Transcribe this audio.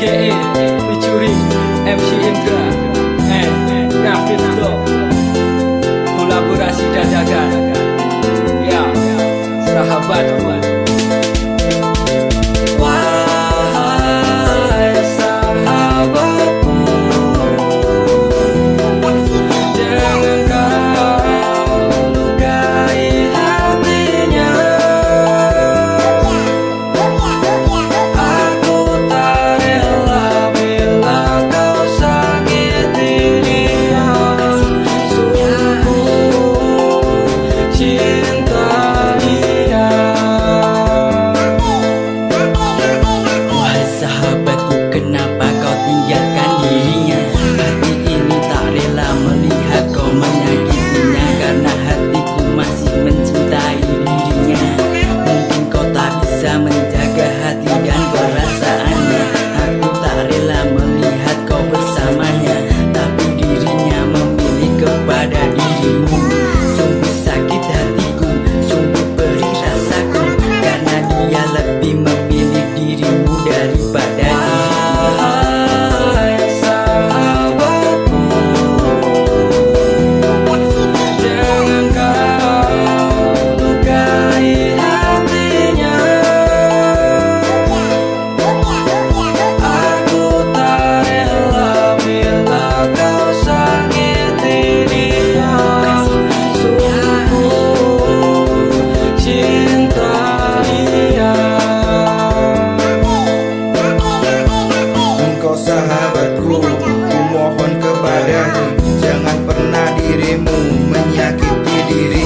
GE featuring MC Indra. Eh, eh, And David kolaborasi dadakan ti.